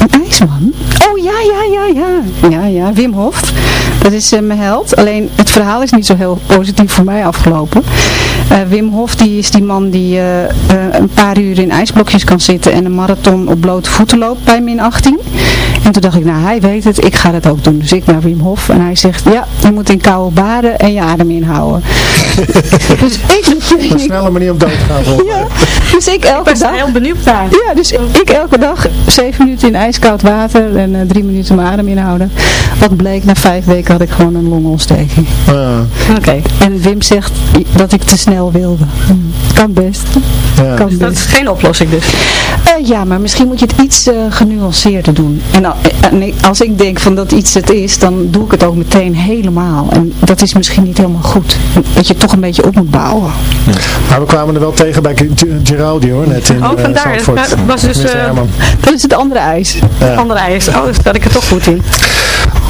Een ijsman? Oh ja, ja, ja, ja. Ja, ja, Wim Hof. Dat is eh, mijn held. Alleen het verhaal is niet zo heel positief voor mij afgelopen. Eh, Wim Hof die is die man die eh, eh, een paar uur in ijsblokjes kan zitten en een marathon op blote voeten loopt bij min 18. En toen dacht ik, nou hij weet het, ik ga dat ook doen. Dus ik naar Wim Hof en hij zegt, ja, je moet in koude baden en je adem inhouden. dus ik... Een snelle manier om dood te gaan volgens mij. Ja, dus ik elke Ik ben dag... heel benieuwd daar. Ja, dus ik elke dag zeven minuten in ijskoud water en eh, drie minuten mijn adem inhouden. Wat bleek, na vijf weken had ik gewoon een longontsteking. Ja, Oké. En Wim zegt dat ik te snel wilde. Kan best. Ja. Kan Dat is geen oplossing dus. Eh, ja, maar misschien moet je het iets eh, genuanceerder doen. En, eh, als ik denk van dat iets het is, dan doe ik het ook meteen helemaal. En dat is misschien niet helemaal goed. Dat je het toch een beetje op moet bouwen. Maar we kwamen er wel tegen bij Geraldi hoor, net in Oh, vandaar. Ja, het was dus. Dat is het andere ijs. Ja. Andere ijs. Oh, daar zat ik er toch goed in.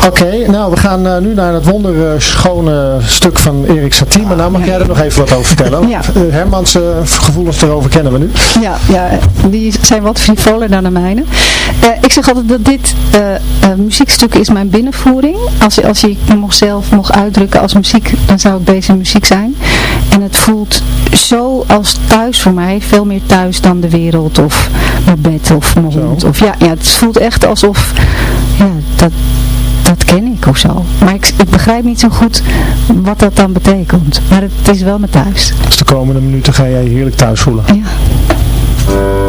Oké, nou we gaan eh, nu naar het wonderschone stuk van Erik Satie. Maar nou mag jij er nog even wat over vertellen. Ja. Eh, Hermans eh, gevoelens erover kennen we nu. Ja, ja, die zijn wat frivoler dan de mijne. Ik zeg altijd dat dit muziekstuk is mijn binnenvoering. Als, als je nog zelf mocht uitdrukken als muziek, dan zou ik deze muziek zijn. En het voelt zo als thuis voor mij, veel meer thuis dan de wereld of mijn bed of mijn hond. Of, ja, ja, het voelt echt alsof, ja, dat, dat ken ik of zo. Maar ik, ik begrijp niet zo goed wat dat dan betekent. Maar het is wel mijn thuis. Dus de komende minuten ga jij je heerlijk thuis voelen. Ja.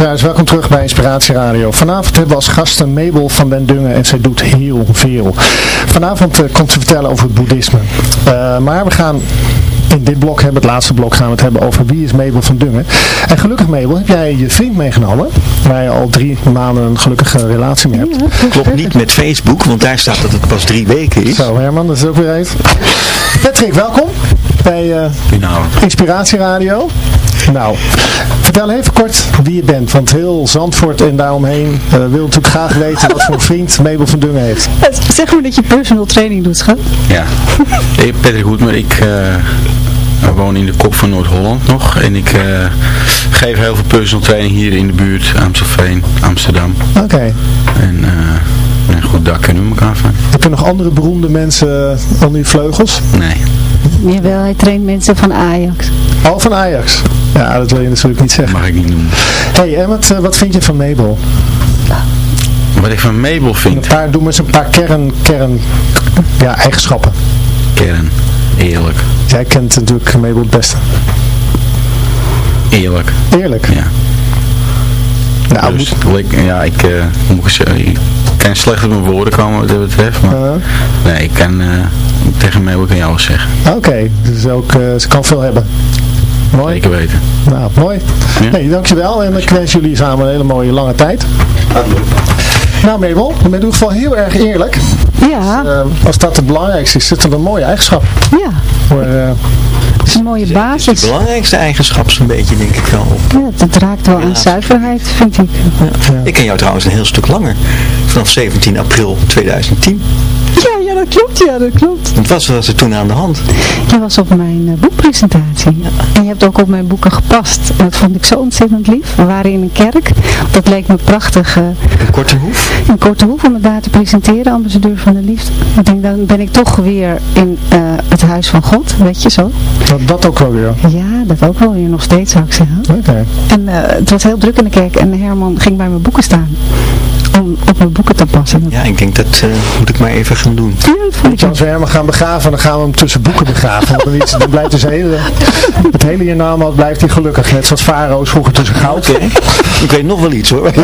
Luisteraars, welkom terug bij Inspiratie Radio. Vanavond hebben we als gasten Mabel van den Dungen en zij doet heel veel. Vanavond eh, komt ze vertellen over het boeddhisme. Eh, maar we gaan in dit blok hebben, het laatste blok, gaan we het hebben over wie is Mabel van Dungen. En gelukkig Mabel, heb jij je vriend meegenomen, waar je al drie maanden een gelukkige relatie mee hebt. Klopt niet met Facebook, want daar staat dat het pas drie weken is. Zo Herman, dat is ook weer even. Patrick, welkom bij eh, Nou, Inspiratie Radio. Nou, vertel even kort wie je bent, want heel Zandvoort en daaromheen eh, wil natuurlijk graag weten wat voor vriend Mabel van Dungen heeft. Zeg maar dat je personal training doet, schat. Ja, ik ben Patrick Hoed, maar ik eh, woon in de kop van Noord-Holland nog. En ik eh, geef heel veel personal training hier in de buurt, Amstelveen, Amsterdam. Oké. En, eh, en goed, daar kunnen we elkaar van. Heb je nog andere beroemde mensen onder je vleugels? Nee. Jawel, hij traint mensen van Ajax. Al van Ajax. Ja, dat wil je natuurlijk niet zeggen. Mag ik niet noemen. hey, en wat, eh, wat vind je van Mabel? Wat ik van Mabel Een vind, paar, doe maar eens een paar kern, kern ja, eigenschappen. kern, eerlijk, Jij kent natuurlijk Mabel het beste. eerlijk, Eerlijk. ja. Nou, dus, ik- ja, ik, hoe moet ik zeggen, ik kan slecht op mijn woorden komen wat dat betreft, maar eh, nee, ik kan eh, tegen Mabel kan je alles zeggen. Oké, dus ook, ze kan veel hebben. Mooi. Zeker weten. Nou, mooi. Ja. Hey, dankjewel en ik wens jullie samen een hele mooie lange tijd. Nou Mabel, je bent in ieder geval heel erg eerlijk. Ja, Eh, als dat het belangrijkste is, zit er een mooie eigenschap ja. voor. eh, Het is een mooie de basis. belangrijkste eigenschap zo'n beetje, denk ik wel. Ja, het raakt wel aan zuiverheid, vind ik. Ik ken jou trouwens een heel stuk langer. Vanaf 17 april 2010. Ja, ja, dat klopt, ja, dat klopt. Wat was er toen aan de hand? Je was op mijn eh, boekpresentatie. En je hebt ook op mijn boeken gepast. En dat vond ik zo ontzettend lief. We waren in een kerk. Dat leek me prachtig. eh, Een korte hoef? in Korte Hoef om het daar te presenteren, ambassadeur van de liefde. Ik denk, dan ben ik toch weer in eh, het huis van God, weet je zo. dat, dat ook wel weer. Ja, dat ook wel weer nog steeds zou ik zeggen. Oké. En eh, het was heel druk in de kerk en Herman ging bij mijn boeken staan. Om op mijn boeken te passen. Ja, ik denk dat eh, moet ik maar even gaan doen. Ja, ik Als we Herman gaan begraven, dan gaan we hem tussen boeken begraven. Want dan, is- dan blijft dus hele, het hele hiernamaals blijft hij gelukkig. Net zoals Farao's vroeger tussen goud. Ik weet nog wel iets hoor.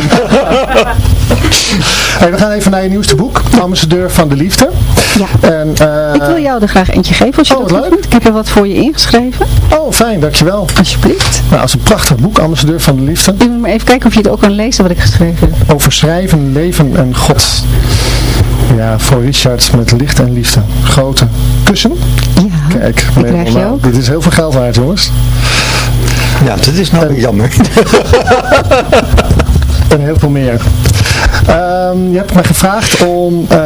Hey, we gaan even naar je nieuwste boek, Ambassadeur van de Liefde. Ja. En, eh, Ik wil jou er graag eentje geven als je Oh, dat leuk. vindt. Ik heb er wat voor je ingeschreven, Oh, fijn, dankjewel. alsjeblieft. Nou, dat is een prachtig boek, Ambassadeur van de Liefde. Je moet maar even kijken of je het ook kan lezen wat ik geschreven heb. Over schrijven, leven en God. Ja, voor Richard met licht en liefde. Grote kussen. Ja, Kijk, die Mabel, krijg je ook. dit is heel veel geld waard, jongens. Ja, dat is nou jammer. En heel veel meer. Ehm, je hebt me gevraagd om, eh,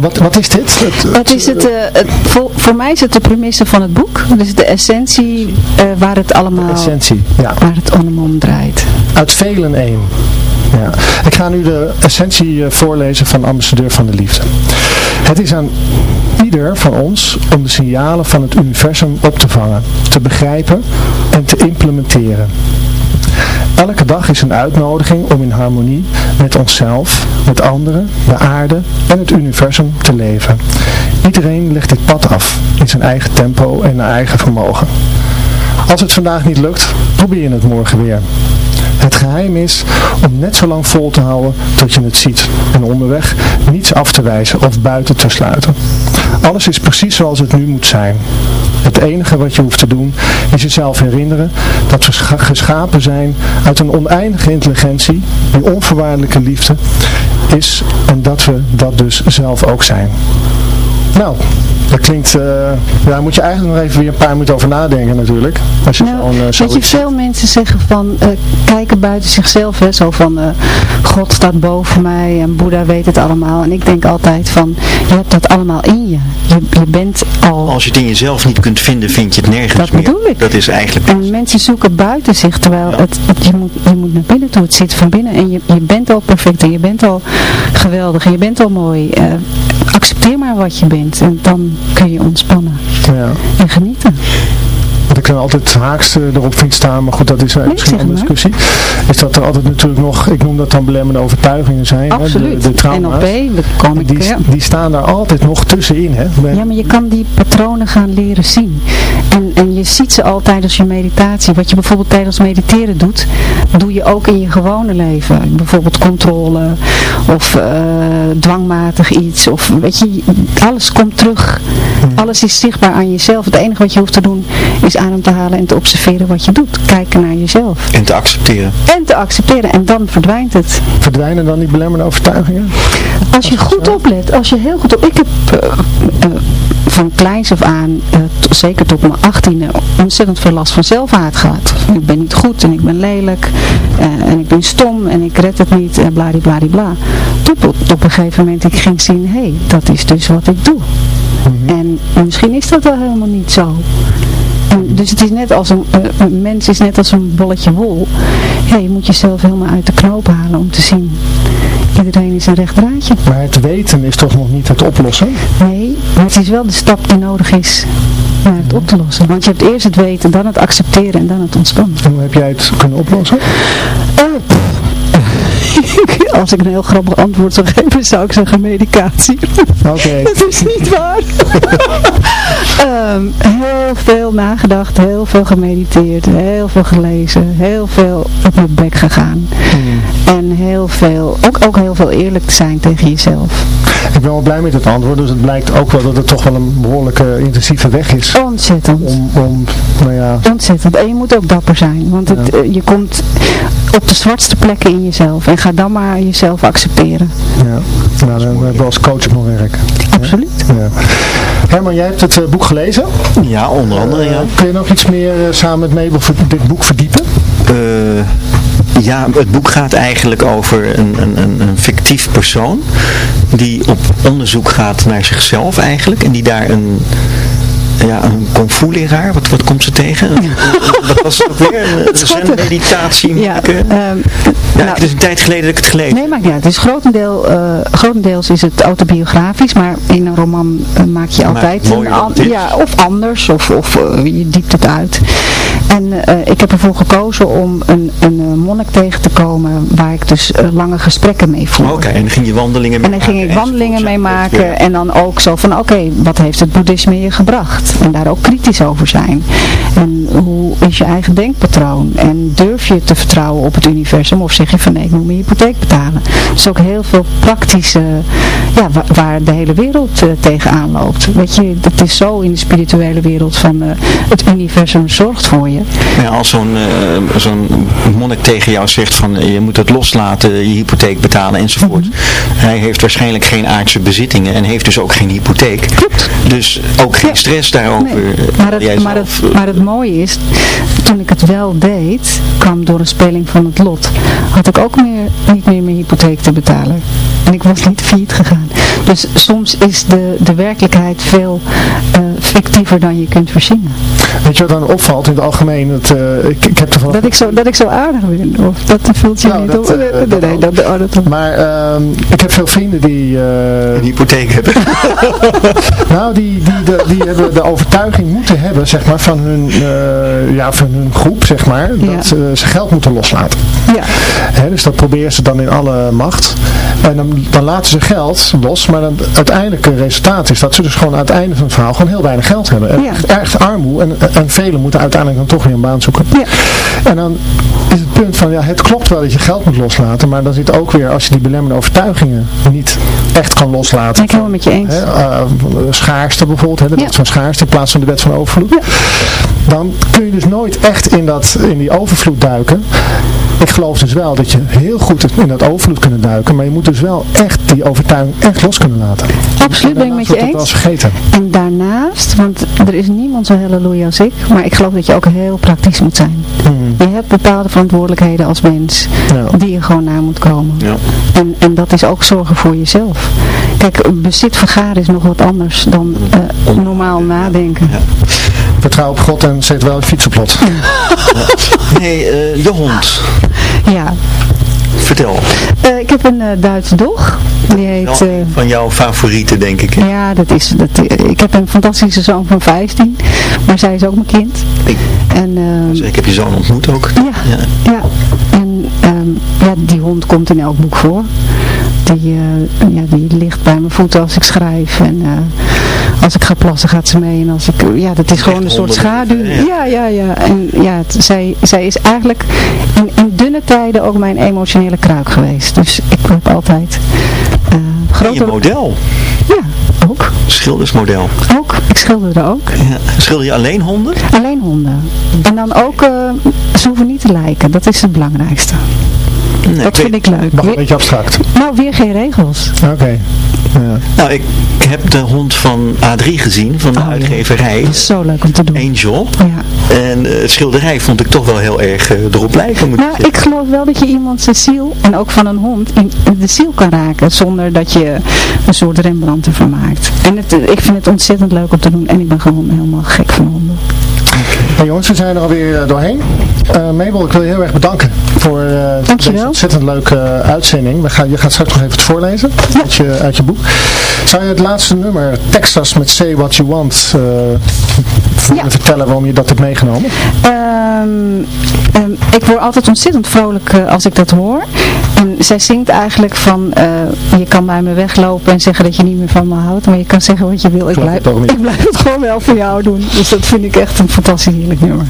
wat, wat is dit? Het, Wat is het, eh, het- voor, voor mij is het de premisse van het boek. Dus de essentie eh, waar het allemaal essentie, ja. waar het allemaal om draait. Uit velen één. Ja. Ik ga nu de essentie eh, voorlezen van Ambassadeur van de Liefde. Het is aan ieder van ons om de signalen van het universum op te vangen, te begrijpen en te implementeren. Elke dag is een uitnodiging om in harmonie met onszelf, met anderen, de aarde en het universum te leven. Iedereen legt dit pad af in zijn eigen tempo en naar eigen vermogen. Als het vandaag niet lukt, probeer je het morgen weer. Het geheim is om net zo lang vol te houden tot je het ziet en onderweg niets af te wijzen of buiten te sluiten. Alles is precies zoals het nu moet zijn. Het enige wat je hoeft te doen is jezelf herinneren dat we scha- geschapen zijn uit een oneindige intelligentie die onvoorwaardelijke liefde is en dat we dat dus zelf ook zijn. Nou, dat klinkt, eh, daar moet je eigenlijk nog even weer een paar minuten over nadenken natuurlijk. Als je gewoon eh, Nou, zo weet je, veel mensen zeggen van, eh, kijken buiten zichzelf, hè, zo van, eh, God staat boven mij en Boeddha weet het allemaal. En ik denk altijd van, je hebt dat allemaal in je. Je, je bent al... Als je het in jezelf niet kunt vinden, vind je het nergens Dat meer. bedoel ik. Dat is eigenlijk... En mensen zoeken buiten zich, terwijl het, het- je, moet, je moet naar binnen toe. Het zit van binnen en je, je bent al perfect en je bent al geweldig en je bent al mooi. Accepteer maar wat je bent en dan kun je ontspannen Ja. en genieten. Ik altijd haaks eh, erop vind staan, maar goed, dat is Nee, misschien een discussie. Is dat er altijd natuurlijk nog, ik noem dat dan belemmerende overtuigingen zijn. Hè, Absoluut. de, de trauma's. NLP, kom ik, Die, ja. die staan daar altijd nog tussenin. Hè? Bij- Ja, maar je kan die patronen gaan leren zien. En, en je ziet ze al tijdens je meditatie. Wat je bijvoorbeeld tijdens mediteren doet, doe je ook in je gewone leven. Bijvoorbeeld controle of eh, dwangmatig iets. Of weet je, alles komt terug. Alles is zichtbaar aan jezelf. Het enige wat je hoeft te doen is adem te halen en te observeren wat je doet. Kijken naar jezelf. En te accepteren. En te accepteren. En dan verdwijnt het. Verdwijnen dan die belemmerende overtuigingen? Als je goed oplet, als je heel goed op... Ik heb eh, eh, van kleins af aan, eh, zeker tot mijn achttiende, ontzettend veel last van zelfhaat gehad. Ik ben niet goed en ik ben lelijk eh, en ik ben stom en ik red het niet en bladibladibla. Tot op, op een gegeven moment ik ging zien, hé, hey, dat is dus wat ik doe. En misschien is dat wel helemaal niet zo. Dus het is net als een, eh, een mens is net als een bolletje wol. Ja, je moet jezelf helemaal uit de knoop halen om te zien. Iedereen is een recht draadje. Maar het weten is toch nog niet het oplossen? Nee, maar het is wel de stap die nodig is naar het op te lossen. Want je hebt eerst het weten, dan het accepteren en dan het ontspannen. En hoe heb jij het kunnen oplossen? Als ik een heel grappig antwoord zou geven, zou ik zeggen medicatie. Oké. Dat is niet waar. Ehm, heel veel nagedacht, heel veel gemediteerd, heel veel gelezen, heel veel op mijn bek gegaan. En heel veel, ook, ook heel veel eerlijk te zijn tegen jezelf. Ik ben wel blij met het antwoord, dus het blijkt ook wel dat het toch wel een behoorlijke intensieve weg is. Ontzettend. Om, om nou ja, Ontzettend. En je moet ook dapper zijn. Want het, eh, je komt op de zwartste plekken in jezelf. En ga dan maar jezelf accepteren. ja. Nou, dan hebben we als coach ook nog werk. Absoluut. Ja. Herman, jij hebt het eh, boek gelezen. Ja, onder andere, ja. Kun je nog iets meer eh, samen met Mabel dit boek verdiepen? Eh, ja, het boek gaat eigenlijk over een, een, een, fictief persoon die op onderzoek gaat naar zichzelf eigenlijk en die daar een, ja, een kung fu leraar, wat, wat komt ze tegen? Wat was het ook weer? Een, meditatie? Ja, eh? ehm, ja, nou, het is een tijd geleden dat ik het gelezen Nee, niet uit. Het is grotendeel, eh, grotendeels is het autobiografisch, maar in een roman eh, maak je altijd een an- ja, of anders, of, of eh, je diept het uit. En ik heb ervoor gekozen om een, een monnik tegen te komen waar ik dus lange gesprekken mee voer. Oké, en dan ging je wandelingen mee En dan ging ik wandelingen mee Ja, maken ja. en dan ook zo van oké, wat heeft het boeddhisme je gebracht? En daar ook kritisch over zijn. En hoe is je eigen denkpatroon? En durf je te vertrouwen op het universum of zeg je van nee, ik moet mijn hypotheek betalen? Dus ook heel veel praktische, ja, waar, waar de hele wereld eh, tegenaan loopt. Weet je, het is zo in de spirituele wereld van eh, het universum zorgt voor je. Ja, als zo'n eh, zo'n monnik tegen jou zegt van je moet het loslaten, je hypotheek betalen enzovoort. Mhm. Hij heeft waarschijnlijk geen aardse bezittingen en heeft dus ook geen hypotheek. Klopt. Dus ook geen Ja. stress daarover. Nee, eh, maar, het, maar, het, eh, maar het mooie is, toen ik het wel deed, kwam door een speling van het lot, had ik ook meer, niet meer mijn hypotheek te betalen. En ik was niet failliet gegaan. Dus soms is de, de werkelijkheid veel eh, fictiever dan je kunt verzinnen. Weet je wat dan opvalt in het algemeen? Het, eh, ik, ik heb er van Dat ik zo, dat ik zo aardig ben, of dat vult je Nou, niet dat, op. eh, Nee, dat nee, ook. dat, oh, dat, Maar ehm, ik heb veel vrienden die, eh, een hypotheek hebben. nou, die, die, die hebben de overtuiging moeten hebben, zeg maar, van hun, eh, ja, van hun groep, zeg maar, Ja. dat ze geld moeten loslaten. ja, Hè, dus dat proberen ze dan in alle macht. En dan, dan laten ze geld los, maar dan, het uiteindelijke resultaat is dat ze dus gewoon aan het einde van het verhaal gewoon heel weinig geld hebben. En Ja. Erg armoe en, en velen moeten uiteindelijk dan toch weer een baan zoeken. ja. En dan is het punt van, ja, het klopt wel dat je geld moet loslaten, maar dan zit ook weer, als je die belemmerende overtuigingen niet echt kan loslaten. Ik helemaal met je eens. Hè, eh, schaarste bijvoorbeeld, hè, de Ja. wet van schaarste in plaats van de wet van overvloed. Dan kun je dus nooit echt in, dat, in die overvloed duiken. Ik geloof dus wel dat je heel goed in dat overvloed kunnen duiken, maar je moet dus wel echt die overtuiging echt los kunnen laten. Absoluut, ben ik met je wel eens vergeten. En daarnaast, want er is niemand zo halleluja als ik, maar ik geloof dat je ook heel praktisch moet zijn. Hmm. Je hebt bepaalde verantwoordelijkheden als mens Ja. die je gewoon na moet komen. Ja. En, en dat is ook zorgen voor jezelf. Kijk, bezit vergaren is nog wat anders dan eh, normaal nadenken. Vertrouw op God en zet wel een fiets op lot. Nee, eh, je hond. Ja, Vertel. Eh, ik heb een uh, Duitse dog. Die heet... Een van jouw favorieten, denk ik. Hè? Ja, dat is... Dat, ik heb een fantastische zoon van 15. Maar zij is ook mijn kind. Ik, en, ehm, dus ik heb je zoon ontmoet ook. Ja, ja. ja. En ehm, ja, die hond komt in elk boek voor. Die, uh, ja, die ligt bij mijn voeten als ik schrijf. En uh, als ik ga plassen gaat ze mee. En als ik, ja, dat is gewoon een soort schaduw. Ja, ja, ja. En ja, het, zij, zij is eigenlijk in, in dunne tijden ook mijn emotionele kruik geweest. Dus ik heb altijd uh, grote... je model? Ja, ook. Schildersmodel? Ook. Ik schilderde ook. Ja. Schilder je alleen honden? Alleen honden. En dan ook, ze hoeven niet te lijken. Dat is het belangrijkste. Nee, dat vind ik leuk. Mag een beetje abstract. Nou, weer geen regels. Oké. Okay. Ja. Nou, ik heb de hond van A3 gezien, van de oh, uitgeverij. Ja. Zo leuk om te doen. Angel. Ja. En uh, het schilderij vond ik toch wel heel erg uh, erop lijken. Moet nou, ik, ik geloof wel dat je iemand zijn ziel, en ook van een hond, in de ziel kan raken. Zonder dat je een soort Rembrandt ervan maakt. En het, ik vind het ontzettend leuk om te doen. En ik ben gewoon helemaal gek van honden. Hey jongens, we zijn er alweer doorheen. Uh, Mabel, ik wil je heel erg bedanken voor uh, deze ontzettend leuke uh, uitzending. We gaan, je gaat straks nog even het voorlezen ja. uit, je, uit je boek. Zou je het laatste nummer, Texas met Say What You Want, ja. vertellen waarom je dat hebt meegenomen? Um, um, ik word altijd ontzettend vrolijk als ik dat hoor. En zij zingt eigenlijk van, je kan bij me weglopen en zeggen dat je niet meer van me houdt. Maar je kan zeggen wat je wil. Ik blijf, ik blijf het gewoon wel voor jou doen. Dus dat vind ik echt een fantastisch heerlijk nummer.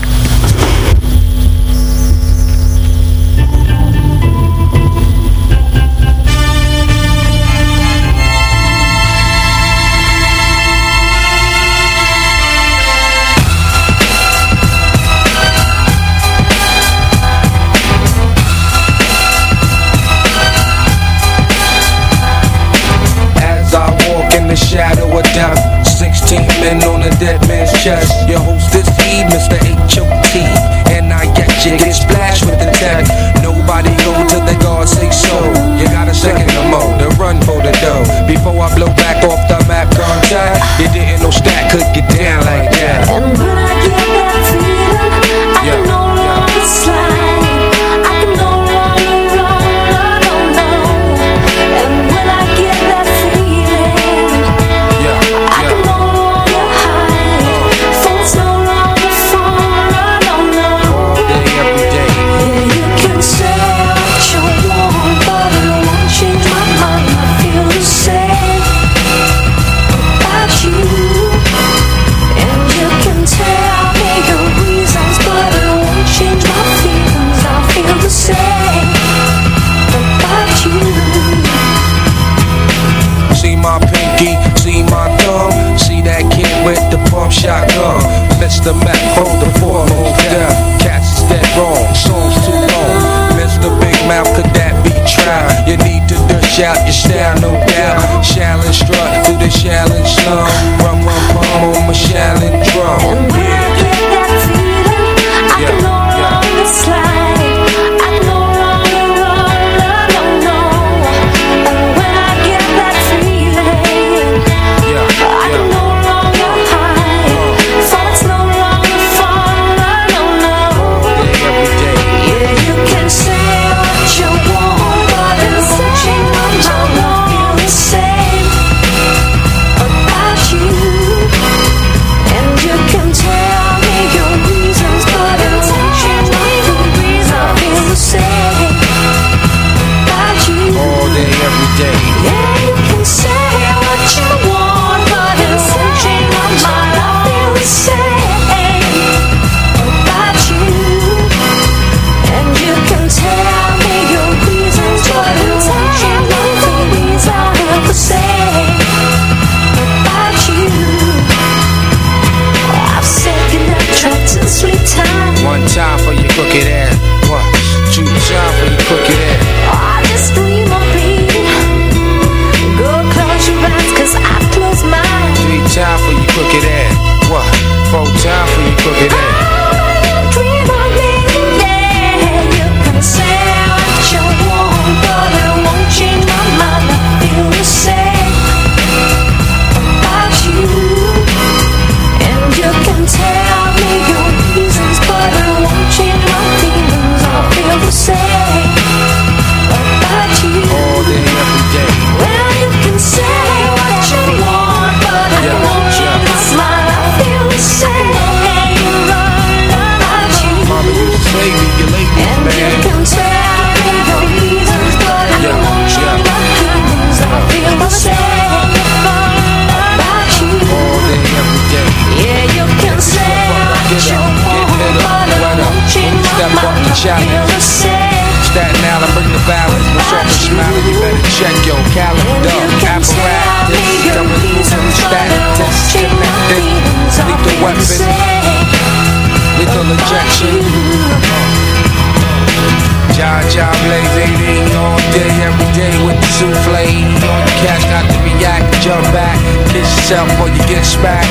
Yourself or you get smacked.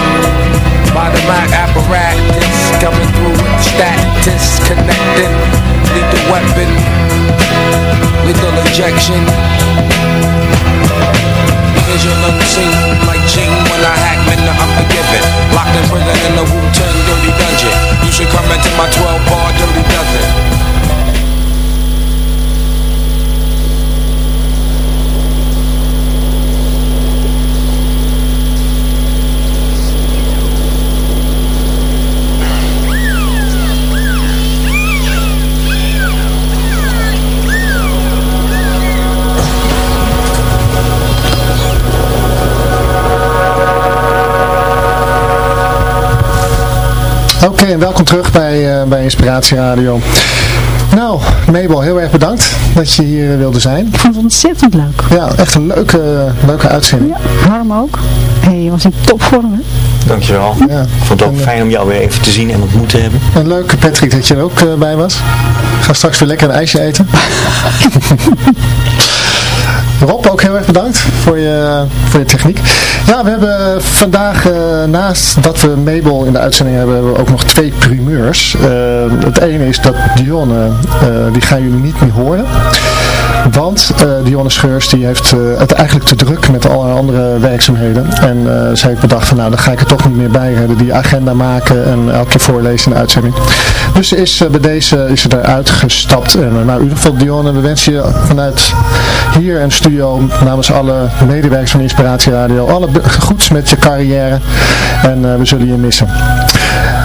By the Mac apparatus coming through with status connected. Lethal weapon, lethal injection. Visual unseen, like Gene when I hack men the unforgiven. Locked in prison in the Wu-Tang dirty dungeon. You should come into my 12 bar dirty dozen. Oké, en welkom terug bij, uh, bij Inspiratie Radio. Nou, Mabel, heel erg bedankt dat je hier wilde zijn. Ik vond het ontzettend leuk. Ja, echt een leuke, leuke uitzending. Ja, Harm ook. Hey, je was in topvorm, hè? Dankjewel. Ja. Ik vond het ook en, fijn om jou weer even te zien en ontmoet te hebben. En leuk, Patrick, dat je er ook uh, bij was. Ga straks weer lekker een ijsje eten. Rob, ook heel erg bedankt voor je, voor je techniek. Ja, we hebben vandaag, uh, naast dat we Mabel in de uitzending hebben, hebben we ook nog twee primeurs. Uh, het ene is dat Dionne, uh, die gaan jullie niet meer horen. Want uh, Dionne Scheurs die heeft uh, het eigenlijk te druk met alle andere werkzaamheden. En uh, ze heeft bedacht van nou dan ga ik er toch niet meer bij. Die agenda maken en elke keer voorlezen in de uitzending. Dus ze is bij deze is ze eruit gestapt. En nou in ieder geval Dionne, we wensen je vanuit hier de studio namens alle medewerkers van Inspiratie Radio alle goeds met je carrière. En we zullen je missen.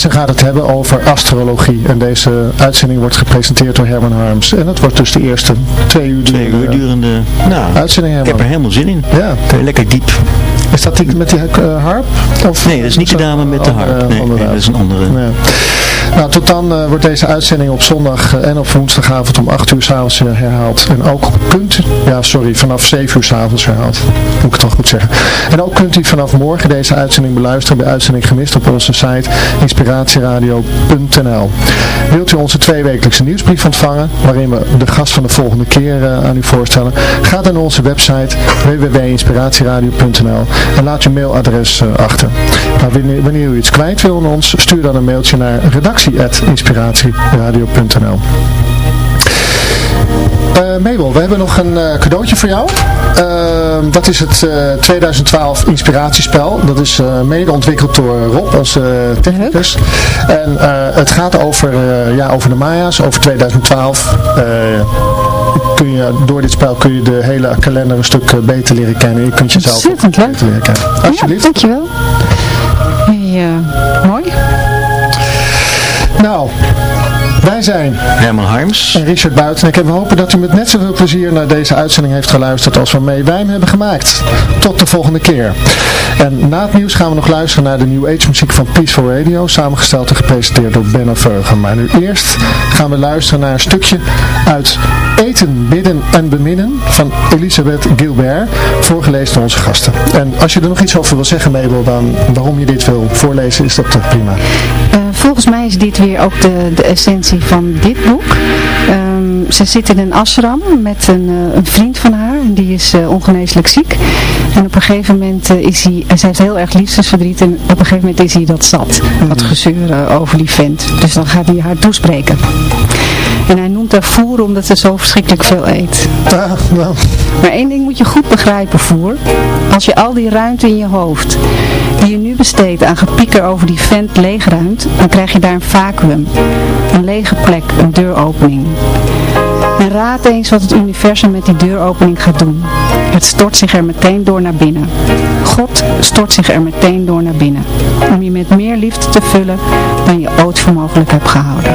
Ze gaat het hebben over astrologie. En deze uitzending wordt gepresenteerd door Herman Harms. En dat wordt dus de eerste twee uur, twee uur durende nou, uitzending. Herman. Ik heb er helemaal zin in. Ja. Lekker diep. Is dat die met die uh, harp? Of nee, dat is niet de dame met de harp. Nee, nee dat is een andere. Ja. Nou, tot dan uh, wordt deze uitzending op zondag en op woensdagavond om 8 uur s'avonds herhaald. En ook kunt, ja sorry, vanaf 7 uur s'avonds herhaald. Moet ik het wel goed zeggen. En ook kunt u vanaf morgen deze uitzending beluisteren. De uitzending gemist op onze site inspiratieradio.nl Wilt u onze tweewekelijkse nieuwsbrief ontvangen, waarin we de gast van de volgende keer aan u voorstellen? Ga dan naar onze website www.inspiratieradio.nl en laat uw mailadres achter. Nou, wanneer, wanneer u iets kwijt wil aan ons, stuur dan een mailtje naar redactie inspiratieradio.nl uh, Mabel, we hebben nog een uh, cadeautje voor jou. Uh, dat is het 2012 inspiratiespel. Dat is mede ontwikkeld door Rob als technicus. En het gaat over, ja, over de Maya's, over 2012 kun je, door dit spel kun je de hele kalender een stuk beter leren kennen. Je kunt jezelf leuk. beter leren kennen. Alsjeblieft. Ja, dankjewel. Hey, mooi. Nou, wij zijn Herman Harms en Richard Buiten. Ik heb hopen dat u met net zoveel plezier naar deze uitzending heeft geluisterd als we mee wijn hebben gemaakt. Tot de volgende keer. En na het nieuws gaan we nog luisteren naar de New Age muziek van Peaceful Radio, samengesteld en gepresenteerd door Benno Veugen. Maar nu eerst gaan we luisteren naar een stukje uit Eten, Bidden en Beminnen van Elisabeth Gilbert, voorgelezen door onze gasten. En als je er nog iets over wil zeggen, Mabel, dan waarom je dit wil voorlezen, is dat prima. Volgens mij is dit weer ook de, de essentie van dit boek. Um, ze zit in een ashram met een, uh, een vriend van haar. En die is uh, ongeneeslijk ziek. En op een gegeven moment uh, is hij, zij heeft heel erg liefdesverdriet. En op een gegeven moment is hij dat zat. Wat gezeuren over die vent. Dus dan gaat hij haar toespreken. En hij noemt haar voer omdat ze zo verschrikkelijk veel eet. Nou. Maar één ding moet je goed begrijpen, voer. Als je al die ruimte in je hoofd, die je nu besteedt aan gepieker over die vent leegruimt, dan krijg je daar een vacuüm. Een lege plek, een deuropening. En raad eens wat het universum met die deuropening gaat doen. Het stort zich er meteen door naar binnen. God stort zich er meteen door naar binnen. Om je met meer liefde te vullen dan je ooit voor mogelijk hebt gehouden.